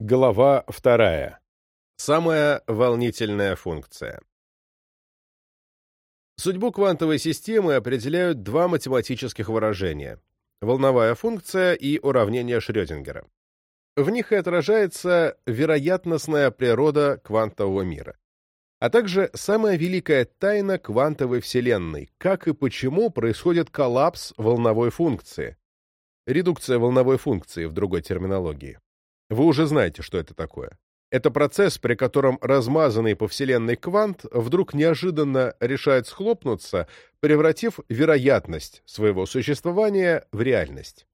Глава вторая. Самая волнительная функция. Судьбу квантовой системы определяют два математических выражения – волновая функция и уравнение Шрёдингера. В них и отражается вероятностная природа квантового мира, а также самая великая тайна квантовой Вселенной, как и почему происходит коллапс волновой функции, редукция волновой функции в другой терминологии. Вы уже знаете, что это такое. Это процесс, при котором размазанный по Вселенной квант вдруг неожиданно решает схлопнуться, превратив вероятность своего существования в реальность.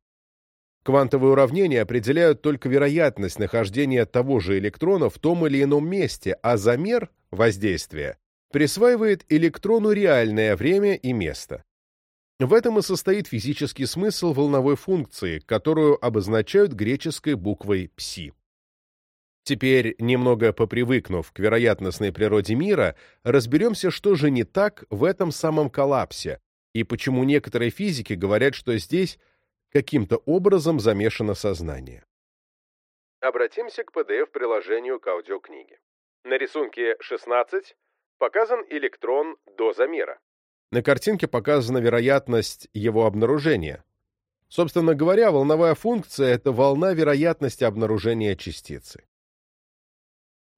Квантовые уравнения определяют только вероятность нахождения того же электрона в том или ином месте, а замер воздействия присваивает электрону реальное время и место. В этом и состоит физический смысл волновой функции, которую обозначают греческой буквой пси. Теперь, немного попривыкнув к вероятностной природе мира, разберемся, что же не так в этом самом коллапсе, и почему некоторые физики говорят, что здесь каким-то образом замешано сознание. Обратимся к PDF-приложению к аудиокниге. На рисунке 16 показан электрон до замера. На картинке показана вероятность его обнаружения. Собственно говоря, волновая функция — это волна вероятности обнаружения частицы.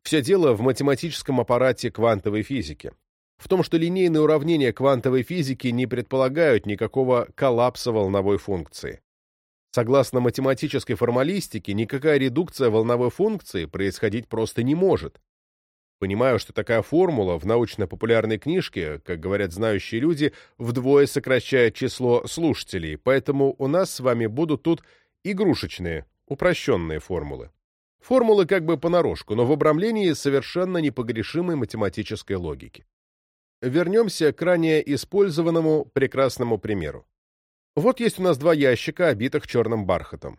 Все дело в математическом аппарате квантовой физики. В том, что линейные уравнения квантовой физики не предполагают никакого коллапса волновой функции. Согласно математической формалистике, никакая редукция волновой функции происходить просто не может, Понимаю, что такая формула в научно-популярной книжке, как говорят знающие люди, вдвое сокращает число слушателей, поэтому у нас с вами будут тут игрушечные, упрощенные формулы. Формулы как бы понарошку, но в обрамлении совершенно непогрешимой математической логики. Вернемся к ранее использованному прекрасному примеру. Вот есть у нас два ящика, обитых черным бархатом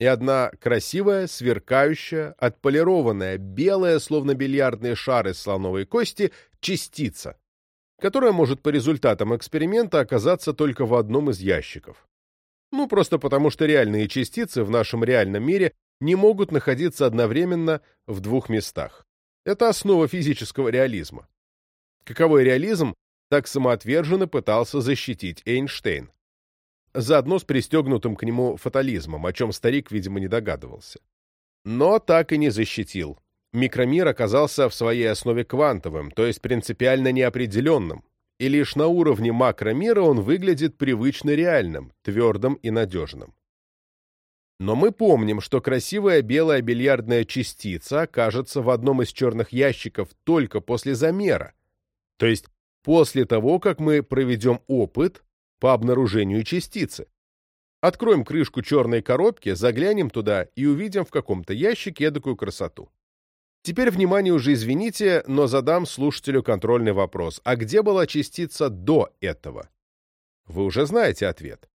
и одна красивая, сверкающая, отполированная, белая, словно бильярдные шары слоновой кости, частица, которая может по результатам эксперимента оказаться только в одном из ящиков. Ну, просто потому что реальные частицы в нашем реальном мире не могут находиться одновременно в двух местах. Это основа физического реализма. Каковой реализм так самоотверженно пытался защитить Эйнштейн заодно с пристегнутым к нему фатализмом, о чем старик, видимо, не догадывался. Но так и не защитил. Микромир оказался в своей основе квантовым, то есть принципиально неопределенным, и лишь на уровне макромира он выглядит привычно реальным, твердым и надежным. Но мы помним, что красивая белая бильярдная частица окажется в одном из черных ящиков только после замера, то есть после того, как мы проведем опыт по обнаружению частицы. Откроем крышку черной коробки, заглянем туда и увидим в каком-то ящике эдакую красоту. Теперь, внимание уже извините, но задам слушателю контрольный вопрос. А где была частица до этого? Вы уже знаете ответ.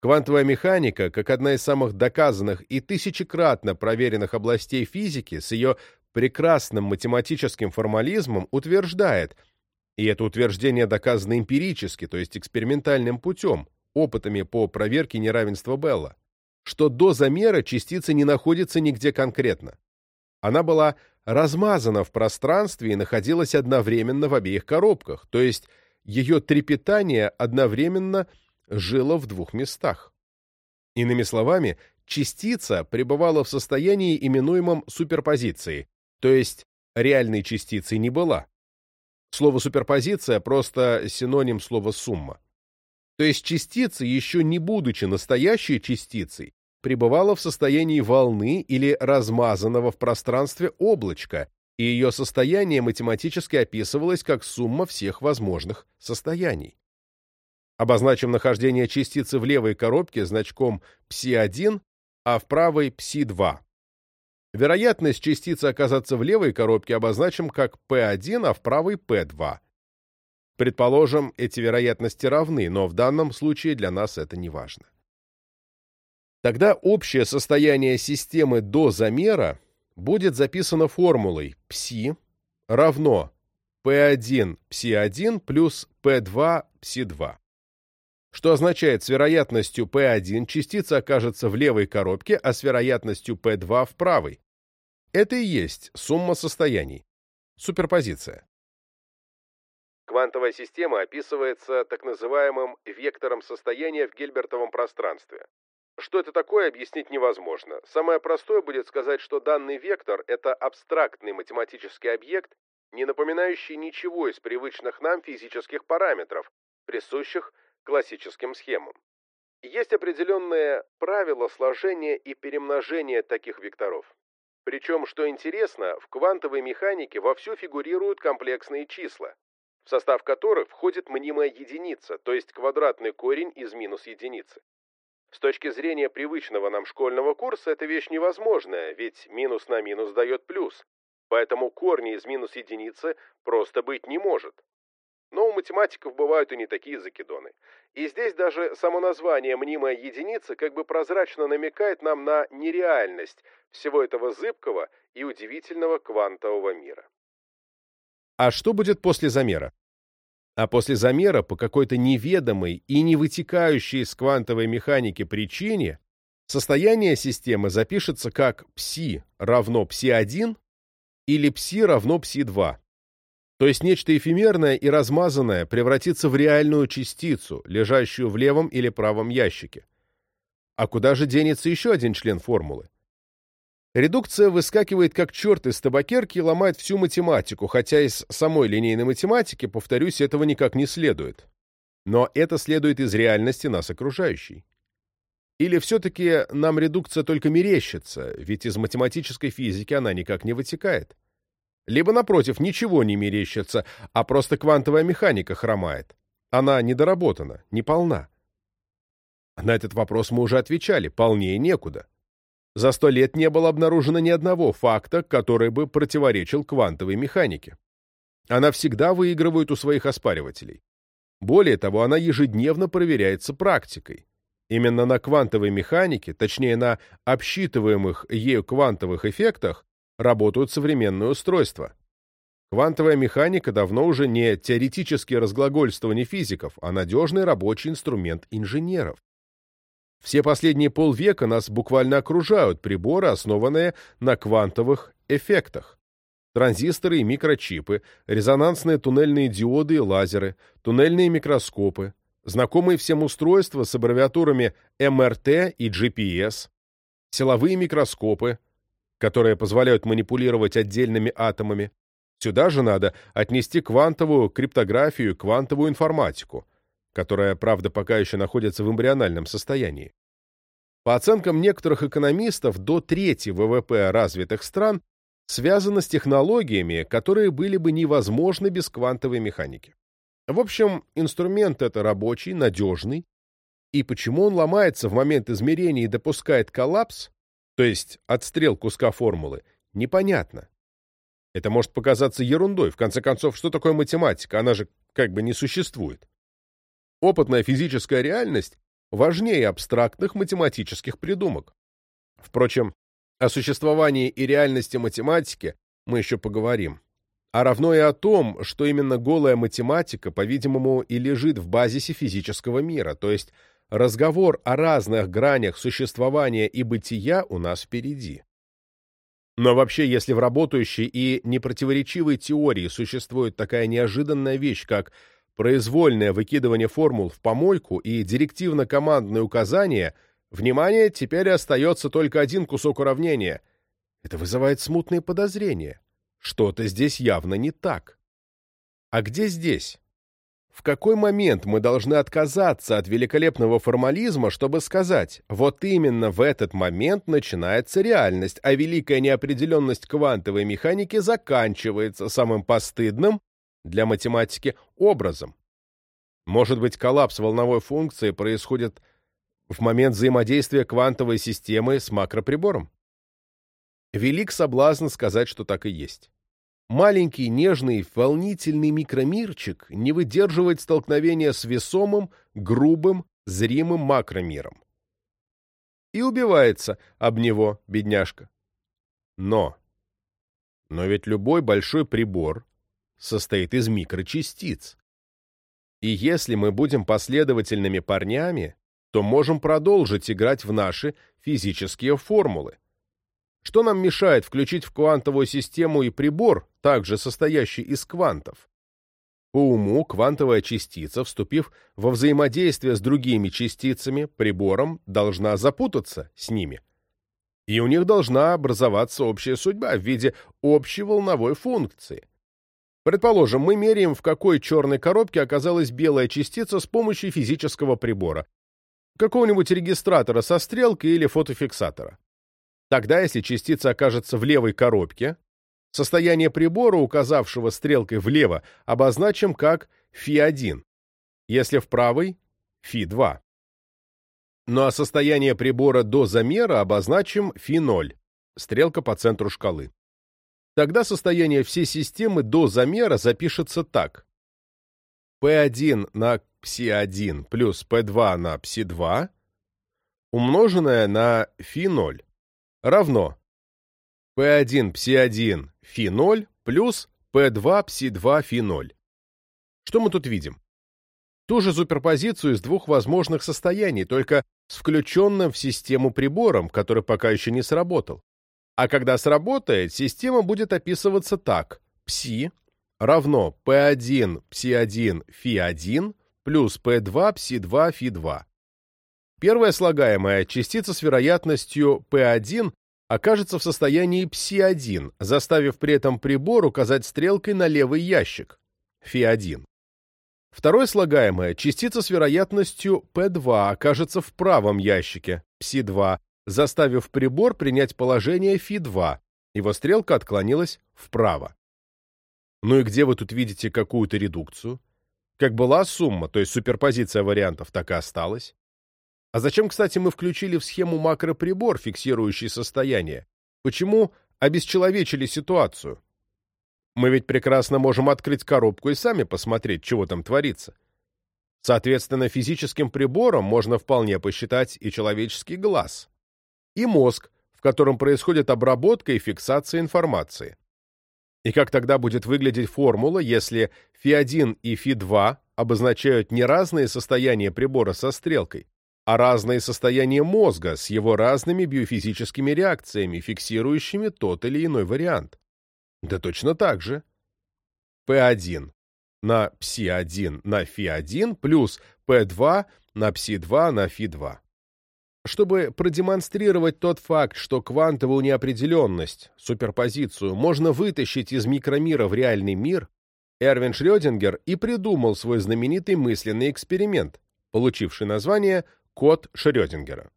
Квантовая механика, как одна из самых доказанных и тысячекратно проверенных областей физики, с ее прекрасным математическим формализмом утверждает – и это утверждение доказано эмпирически, то есть экспериментальным путем, опытами по проверке неравенства Белла, что до замера частица не находится нигде конкретно. Она была размазана в пространстве и находилась одновременно в обеих коробках, то есть ее трепетание одновременно жило в двух местах. Иными словами, частица пребывала в состоянии, именуемом суперпозицией, то есть реальной частицей не была. Слово «суперпозиция» просто синоним слова «сумма». То есть частица, еще не будучи настоящей частицей, пребывала в состоянии волны или размазанного в пространстве облачка, и ее состояние математически описывалось как сумма всех возможных состояний. Обозначим нахождение частицы в левой коробке значком ψ1, а в правой ψ2. Вероятность частицы оказаться в левой коробке обозначим как P1, а в правой P2. Предположим, эти вероятности равны, но в данном случае для нас это не важно. Тогда общее состояние системы до замера будет записано формулой ψ равно P1 ψ1 плюс P2 ψ2 что означает, с вероятностью P1 частица окажется в левой коробке, а с вероятностью P2 в правой. Это и есть сумма состояний. Суперпозиция. Квантовая система описывается так называемым вектором состояния в Гильбертовом пространстве. Что это такое, объяснить невозможно. Самое простое будет сказать, что данный вектор – это абстрактный математический объект, не напоминающий ничего из привычных нам физических параметров, присущих классическим схемам. Есть определенные правила сложения и перемножения таких векторов. Причем, что интересно, в квантовой механике вовсю фигурируют комплексные числа, в состав которых входит мнимая единица, то есть квадратный корень из минус единицы. С точки зрения привычного нам школьного курса эта вещь невозможная, ведь минус на минус дает плюс, поэтому корни из минус единицы просто быть не может. Но у математиков бывают и не такие закидоны. И здесь даже само название «мнимая единица» как бы прозрачно намекает нам на нереальность всего этого зыбкого и удивительного квантового мира. А что будет после замера? А после замера по какой-то неведомой и не вытекающей из квантовой механики причине состояние системы запишется как пси равно пси1 или пси равно пси2. То есть нечто эфемерное и размазанное превратится в реальную частицу, лежащую в левом или правом ящике. А куда же денется еще один член формулы? Редукция выскакивает как черт из табакерки и ломает всю математику, хотя из самой линейной математики, повторюсь, этого никак не следует. Но это следует из реальности нас окружающей. Или все-таки нам редукция только мерещится, ведь из математической физики она никак не вытекает. Либо, напротив, ничего не мерещится, а просто квантовая механика хромает. Она недоработана, не полна. На этот вопрос мы уже отвечали, полнее некуда. За сто лет не было обнаружено ни одного факта, который бы противоречил квантовой механике. Она всегда выигрывает у своих оспаривателей. Более того, она ежедневно проверяется практикой. Именно на квантовой механике, точнее на обсчитываемых ею квантовых эффектах, работают современные устройства. Квантовая механика давно уже не теоретические разглагольствования физиков, а надежный рабочий инструмент инженеров. Все последние полвека нас буквально окружают приборы, основанные на квантовых эффектах. Транзисторы и микрочипы, резонансные туннельные диоды и лазеры, туннельные микроскопы, знакомые всем устройства с аббревиатурами МРТ и GPS, силовые микроскопы, которые позволяют манипулировать отдельными атомами. Сюда же надо отнести квантовую криптографию и квантовую информатику – которая, правда, пока еще находится в эмбриональном состоянии. По оценкам некоторых экономистов, до трети ВВП развитых стран связано с технологиями, которые были бы невозможны без квантовой механики. В общем, инструмент это рабочий, надежный, и почему он ломается в момент измерения и допускает коллапс, то есть отстрел куска формулы, непонятно. Это может показаться ерундой, в конце концов, что такое математика, она же как бы не существует. Опытная физическая реальность важнее абстрактных математических придумок. Впрочем, о существовании и реальности математики мы еще поговорим. А равно и о том, что именно голая математика, по-видимому, и лежит в базисе физического мира, то есть разговор о разных гранях существования и бытия у нас впереди. Но вообще, если в работающей и непротиворечивой теории существует такая неожиданная вещь, как произвольное выкидывание формул в помойку и директивно-командные указания, внимание, теперь остается только один кусок уравнения. Это вызывает смутные подозрения. Что-то здесь явно не так. А где здесь? В какой момент мы должны отказаться от великолепного формализма, чтобы сказать, вот именно в этот момент начинается реальность, а великая неопределенность квантовой механики заканчивается самым постыдным для математики образом. Может быть, коллапс волновой функции происходит в момент взаимодействия квантовой системы с макроприбором? Велик соблазн сказать, что так и есть. Маленький, нежный, волнительный микромирчик не выдерживает столкновения с весомым, грубым, зримым макромиром. И убивается об него, бедняжка. Но, но ведь любой большой прибор состоит из микрочастиц. И если мы будем последовательными парнями, то можем продолжить играть в наши физические формулы. Что нам мешает включить в квантовую систему и прибор, также состоящий из квантов? По уму квантовая частица, вступив во взаимодействие с другими частицами, прибором, должна запутаться с ними. И у них должна образоваться общая судьба в виде общей волновой функции. Предположим, мы меряем, в какой черной коробке оказалась белая частица с помощью физического прибора, какого-нибудь регистратора со стрелкой или фотофиксатора. Тогда, если частица окажется в левой коробке, состояние прибора, указавшего стрелкой влево, обозначим как φ1, если в правой — φ2. Ну а состояние прибора до замера обозначим φ0, стрелка по центру шкалы. Тогда состояние всей системы до замера запишется так. P1 на psi1 плюс P2 на psi2 умноженное на φ0 равно P1-Psi1 Фи0 плюс P2-Psi2 Фи0. Что мы тут видим? Ту же суперпозицию из двух возможных состояний, только с включенным в систему прибором, который пока еще не сработал. А когда сработает, система будет описываться так. Пси равно P1 Пси1 Фи1 плюс P2 Пси2 Фи2. Первая слагаемая частица с вероятностью P1 окажется в состоянии пси-1, заставив при этом прибор указать стрелкой на левый ящик, фи-1. Второе слагаемое, частица с вероятностью P2 окажется в правом ящике, пси-2, заставив прибор принять положение фи-2, его стрелка отклонилась вправо. Ну и где вы тут видите какую-то редукцию? Как была сумма, то есть суперпозиция вариантов, так и осталась. А зачем, кстати, мы включили в схему макроприбор, фиксирующий состояние? Почему обесчеловечили ситуацию? Мы ведь прекрасно можем открыть коробку и сами посмотреть, чего там творится. Соответственно, физическим прибором можно вполне посчитать и человеческий глаз, и мозг, в котором происходит обработка и фиксация информации. И как тогда будет выглядеть формула, если φ1 и φ2 обозначают не разные состояния прибора со стрелкой, а разные состояния мозга с его разными биофизическими реакциями, фиксирующими тот или иной вариант. Да точно так же. P1 на psi1 на φ1 плюс P2 на psi2 на φ2. Чтобы продемонстрировать тот факт, что квантовую неопределенность, суперпозицию, можно вытащить из микромира в реальный мир, Эрвин Шрёдингер и придумал свой знаменитый мысленный эксперимент, получивший название Код Шрёдингера.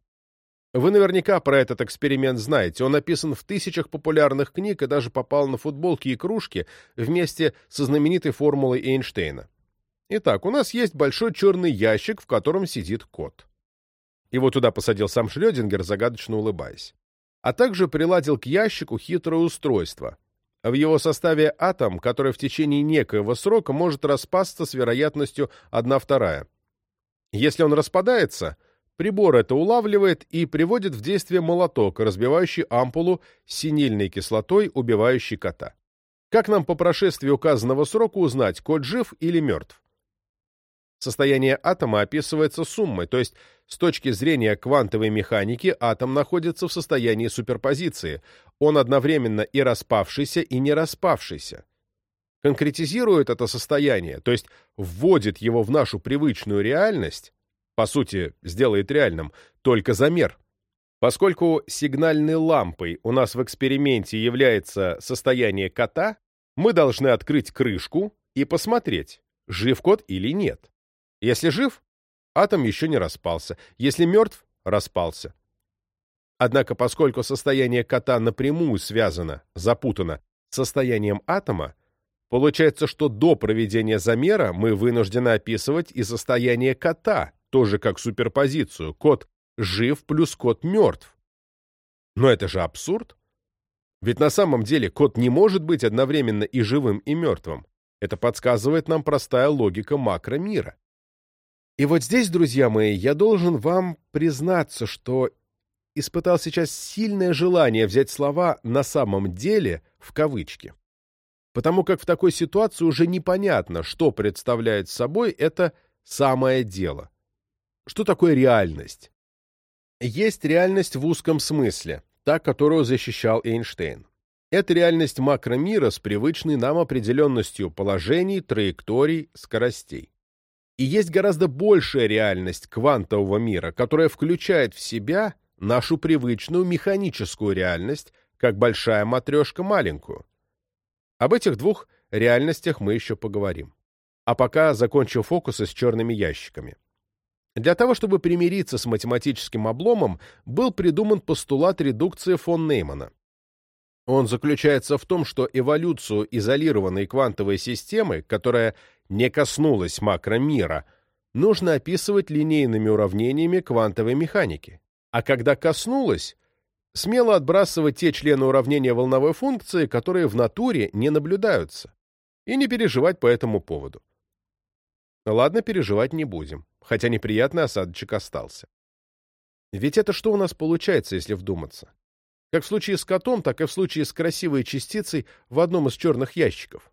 Вы наверняка про этот эксперимент знаете. Он написан в тысячах популярных книг и даже попал на футболки и кружки вместе со знаменитой формулой Эйнштейна. Итак, у нас есть большой черный ящик, в котором сидит кот. Его туда посадил сам Шрёдингер, загадочно улыбаясь. А также приладил к ящику хитрое устройство. В его составе атом, который в течение некоего срока может распасться с вероятностью 1 вторая. Если он распадается, Прибор это улавливает и приводит в действие молоток, разбивающий ампулу с синильной кислотой, убивающий кота. Как нам по прошествии указанного срока узнать, кот жив или мертв? Состояние атома описывается суммой, то есть с точки зрения квантовой механики атом находится в состоянии суперпозиции. Он одновременно и распавшийся, и не распавшийся. Конкретизирует это состояние, то есть вводит его в нашу привычную реальность, по сути, сделает реальным, только замер. Поскольку сигнальной лампой у нас в эксперименте является состояние кота, мы должны открыть крышку и посмотреть, жив кот или нет. Если жив, атом еще не распался, если мертв, распался. Однако, поскольку состояние кота напрямую связано, запутано, с состоянием атома, получается, что до проведения замера мы вынуждены описывать и состояние кота, тоже как суперпозицию. Кот жив плюс кот мертв. Но это же абсурд. Ведь на самом деле кот не может быть одновременно и живым, и мертвым. Это подсказывает нам простая логика макромира. И вот здесь, друзья мои, я должен вам признаться, что испытал сейчас сильное желание взять слова «на самом деле» в кавычки. Потому как в такой ситуации уже непонятно, что представляет собой это самое дело. Что такое реальность? Есть реальность в узком смысле, та, которую защищал Эйнштейн. Это реальность макромира с привычной нам определенностью положений, траекторий, скоростей. И есть гораздо большая реальность квантового мира, которая включает в себя нашу привычную механическую реальность, как большая матрешка маленькую. Об этих двух реальностях мы еще поговорим. А пока закончу фокусы с черными ящиками. Для того, чтобы примириться с математическим обломом, был придуман постулат редукции фон Неймана. Он заключается в том, что эволюцию изолированной квантовой системы, которая не коснулась макромира, нужно описывать линейными уравнениями квантовой механики. А когда коснулась, смело отбрасывать те члены уравнения волновой функции, которые в натуре не наблюдаются, и не переживать по этому поводу. Ладно, переживать не будем, хотя неприятный осадочек остался. Ведь это что у нас получается, если вдуматься? Как в случае с котом, так и в случае с красивой частицей в одном из черных ящиков.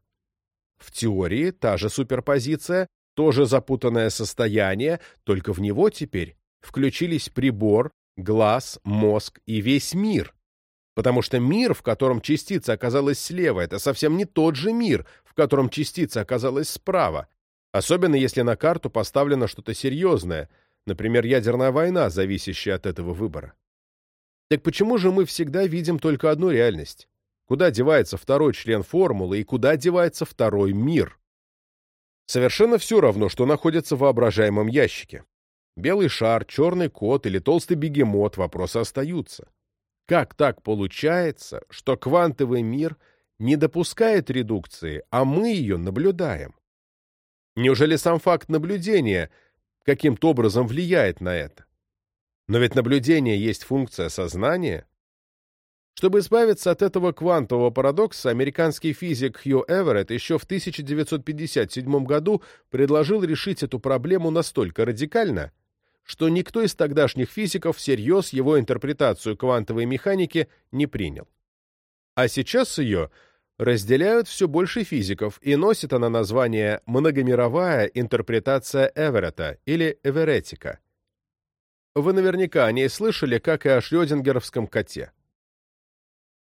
В теории та же суперпозиция, тоже запутанное состояние, только в него теперь включились прибор, глаз, мозг и весь мир. Потому что мир, в котором частица оказалась слева, это совсем не тот же мир, в котором частица оказалась справа. Особенно если на карту поставлено что-то серьезное, например, ядерная война, зависящая от этого выбора. Так почему же мы всегда видим только одну реальность? Куда девается второй член формулы и куда девается второй мир? Совершенно все равно, что находится в воображаемом ящике. Белый шар, черный кот или толстый бегемот вопросы остаются. Как так получается, что квантовый мир не допускает редукции, а мы ее наблюдаем? Неужели сам факт наблюдения каким-то образом влияет на это? Но ведь наблюдение есть функция сознания. Чтобы избавиться от этого квантового парадокса, американский физик Хью Эверетт еще в 1957 году предложил решить эту проблему настолько радикально, что никто из тогдашних физиков всерьез его интерпретацию квантовой механики не принял. А сейчас ее разделяют все больше физиков, и носит она название «многомировая интерпретация Эверетта» или «эверетика». Вы наверняка о ней слышали, как и о шрёдингеровском коте.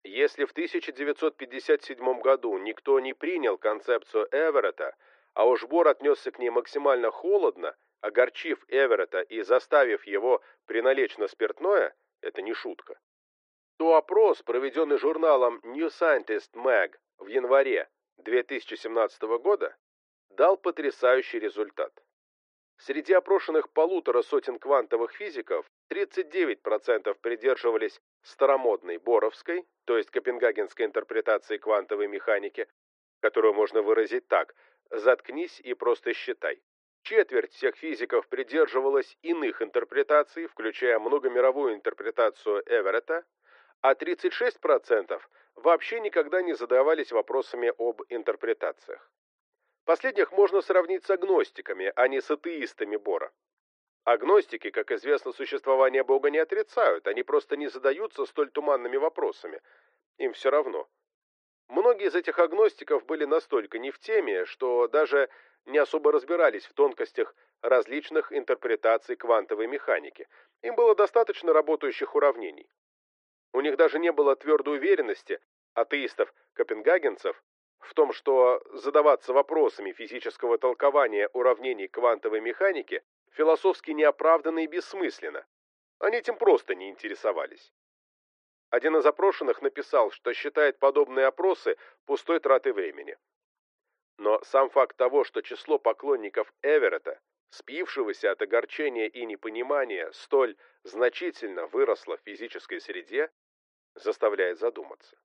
Если в 1957 году никто не принял концепцию Эверетта, а уж Бор отнесся к ней максимально холодно, огорчив Эверетта и заставив его приналечь на спиртное, это не шутка, то опрос, проведенный журналом New Scientist Mag в январе 2017 года, дал потрясающий результат. Среди опрошенных полутора сотен квантовых физиков 39% придерживались старомодной боровской, то есть копенгагенской интерпретации квантовой механики, которую можно выразить так «заткнись и просто считай». Четверть всех физиков придерживалась иных интерпретаций, включая многомировую интерпретацию Эверетта, а 36% вообще никогда не задавались вопросами об интерпретациях. Последних можно сравнить с агностиками, а не с атеистами Бора. Агностики, как известно, существование Бога не отрицают, они просто не задаются столь туманными вопросами. Им все равно. Многие из этих агностиков были настолько не в теме, что даже не особо разбирались в тонкостях различных интерпретаций квантовой механики. Им было достаточно работающих уравнений. У них даже не было твердой уверенности, атеистов-копенгагенцев, в том, что задаваться вопросами физического толкования уравнений квантовой механики философски неоправданно и бессмысленно. Они этим просто не интересовались. Один из опрошенных написал, что считает подобные опросы пустой тратой времени. Но сам факт того, что число поклонников Эверетта, спившегося от огорчения и непонимания, столь значительно выросло в физической среде, заставляет задуматься.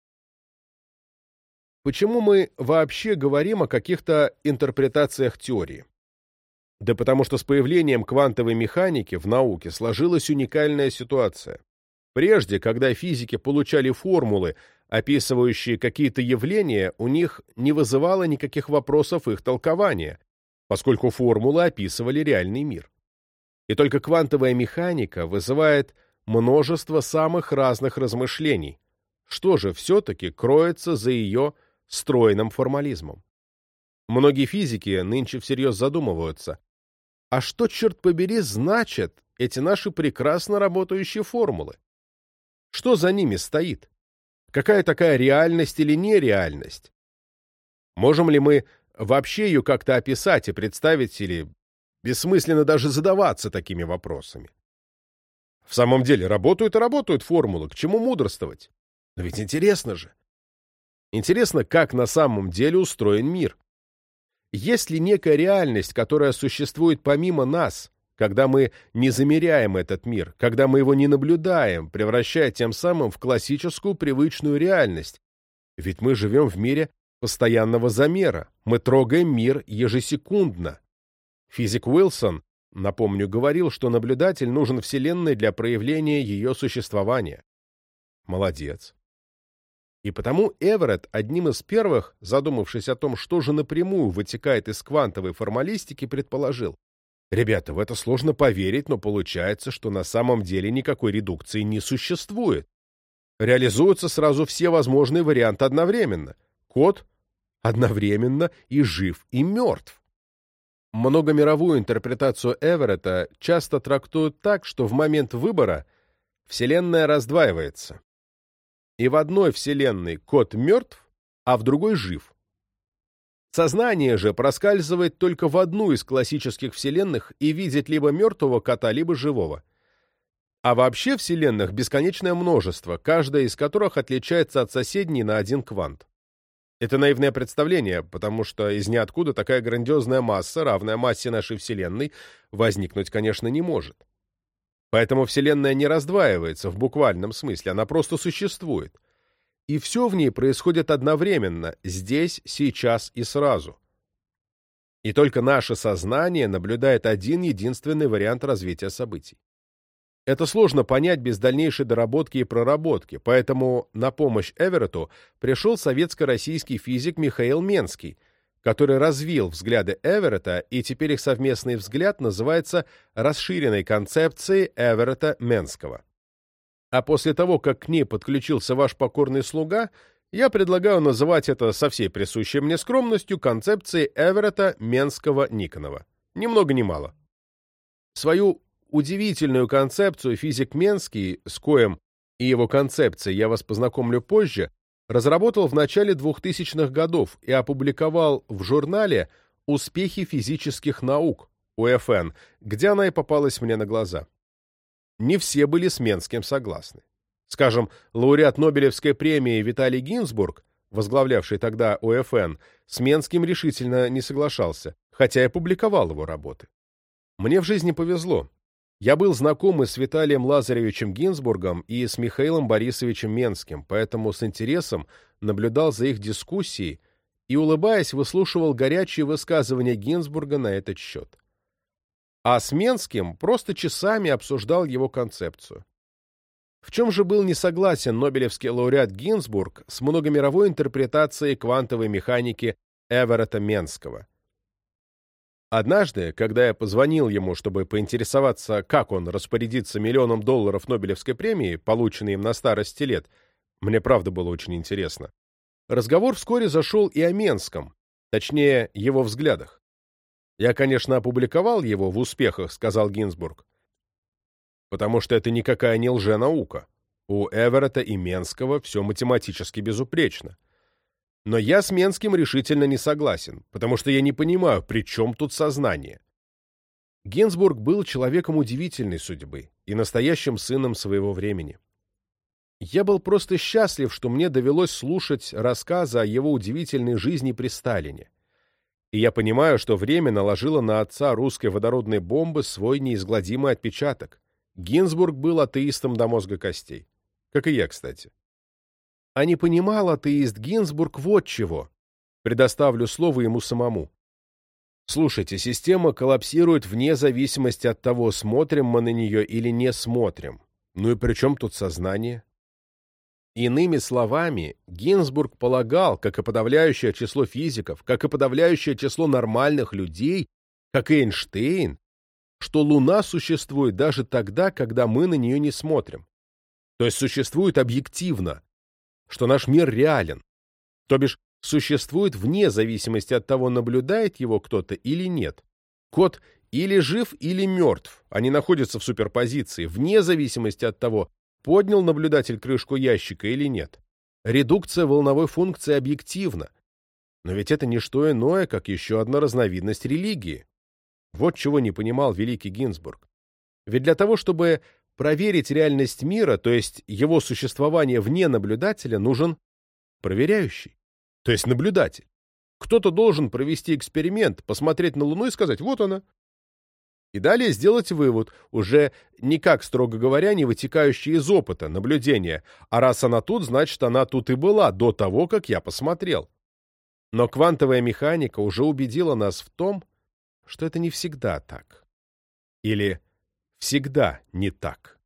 Почему мы вообще говорим о каких-то интерпретациях теории? Да потому что с появлением квантовой механики в науке сложилась уникальная ситуация. Прежде, когда физики получали формулы, описывающие какие-то явления, у них не вызывало никаких вопросов их толкования, поскольку формулы описывали реальный мир. И только квантовая механика вызывает множество самых разных размышлений. Что же все-таки кроется за ее стройным формализмом. Многие физики нынче всерьез задумываются, а что, черт побери, значат эти наши прекрасно работающие формулы? Что за ними стоит? Какая такая реальность или нереальность? Можем ли мы вообще ее как-то описать и представить, или бессмысленно даже задаваться такими вопросами? В самом деле, работают и работают формулы, к чему мудрствовать? Но ведь интересно же. Интересно, как на самом деле устроен мир. Есть ли некая реальность, которая существует помимо нас, когда мы не замеряем этот мир, когда мы его не наблюдаем, превращая тем самым в классическую привычную реальность? Ведь мы живем в мире постоянного замера, мы трогаем мир ежесекундно. Физик Уилсон, напомню, говорил, что наблюдатель нужен Вселенной для проявления ее существования. Молодец. И потому Эверетт одним из первых, задумавшись о том, что же напрямую вытекает из квантовой формалистики, предположил. Ребята, в это сложно поверить, но получается, что на самом деле никакой редукции не существует. Реализуются сразу все возможные варианты одновременно. Код одновременно и жив, и мертв. Многомировую интерпретацию Эверетта часто трактуют так, что в момент выбора Вселенная раздваивается и в одной вселенной кот мертв, а в другой жив. Сознание же проскальзывает только в одну из классических вселенных и видит либо мертвого кота, либо живого. А вообще вселенных бесконечное множество, каждая из которых отличается от соседней на один квант. Это наивное представление, потому что из ниоткуда такая грандиозная масса, равная массе нашей Вселенной, возникнуть, конечно, не может. Поэтому Вселенная не раздваивается в буквальном смысле, она просто существует. И все в ней происходит одновременно, здесь, сейчас и сразу. И только наше сознание наблюдает один единственный вариант развития событий. Это сложно понять без дальнейшей доработки и проработки, поэтому на помощь Эверетту пришел советско-российский физик Михаил Менский – который развил взгляды Эверетта, и теперь их совместный взгляд называется расширенной концепцией Эверетта-Менского. А после того, как к ней подключился ваш покорный слуга, я предлагаю называть это со всей присущей мне скромностью концепцией Эверетта Менского-Никонова. Ни много ни мало. Свою удивительную концепцию физик Менский, с коем и его концепцией я вас познакомлю позже, разработал в начале 2000-х годов и опубликовал в журнале «Успехи физических наук» УФН, где она и попалась мне на глаза. Не все были с Менским согласны. Скажем, лауреат Нобелевской премии Виталий Гинзбург, возглавлявший тогда УФН, с Менским решительно не соглашался, хотя и публиковал его работы. Мне в жизни повезло. Я был знаком и с Виталием Лазаревичем Гинзбургом и с Михаилом Борисовичем Менским, поэтому с интересом наблюдал за их дискуссией и, улыбаясь, выслушивал горячие высказывания Гинзбурга на этот счет. А с Менским просто часами обсуждал его концепцию. В чем же был не согласен нобелевский лауреат Гинзбург с многомировой интерпретацией квантовой механики Эверетта Менского? Однажды, когда я позвонил ему, чтобы поинтересоваться, как он распорядится миллионом долларов Нобелевской премии, полученной им на старости лет, мне правда было очень интересно. Разговор вскоре зашел и о Менском, точнее, его взглядах. Я, конечно, опубликовал его в «Успехах», сказал Гинзбург, потому что это никакая не лженаука. У Эверетта и Менского все математически безупречно. Но я с Менским решительно не согласен, потому что я не понимаю, при чем тут сознание. Генсбург был человеком удивительной судьбы и настоящим сыном своего времени. Я был просто счастлив, что мне довелось слушать рассказы о его удивительной жизни при Сталине. И я понимаю, что время наложило на отца русской водородной бомбы свой неизгладимый отпечаток. Гинзбург был атеистом до мозга костей. Как и я, кстати. А не понимал атеист Гинзбург вот чего. Предоставлю слово ему самому. Слушайте, система коллапсирует вне зависимости от того, смотрим мы на нее или не смотрим. Ну и при чем тут сознание? Иными словами, Гинзбург полагал, как и подавляющее число физиков, как и подавляющее число нормальных людей, как и Эйнштейн, что Луна существует даже тогда, когда мы на нее не смотрим. То есть существует объективно, что наш мир реален, то бишь существует вне зависимости от того, наблюдает его кто-то или нет. Кот или жив, или мертв, они находятся в суперпозиции, вне зависимости от того, поднял наблюдатель крышку ящика или нет. Редукция волновой функции объективна. Но ведь это не что иное, как еще одна разновидность религии. Вот чего не понимал великий Гинзбург. Ведь для того, чтобы проверить реальность мира, то есть его существование вне наблюдателя, нужен проверяющий, то есть наблюдатель. Кто-то должен провести эксперимент, посмотреть на Луну и сказать «вот она». И далее сделать вывод, уже никак, строго говоря, не вытекающий из опыта, наблюдения, а раз она тут, значит, она тут и была, до того, как я посмотрел. Но квантовая механика уже убедила нас в том, что это не всегда так. Или всегда не так.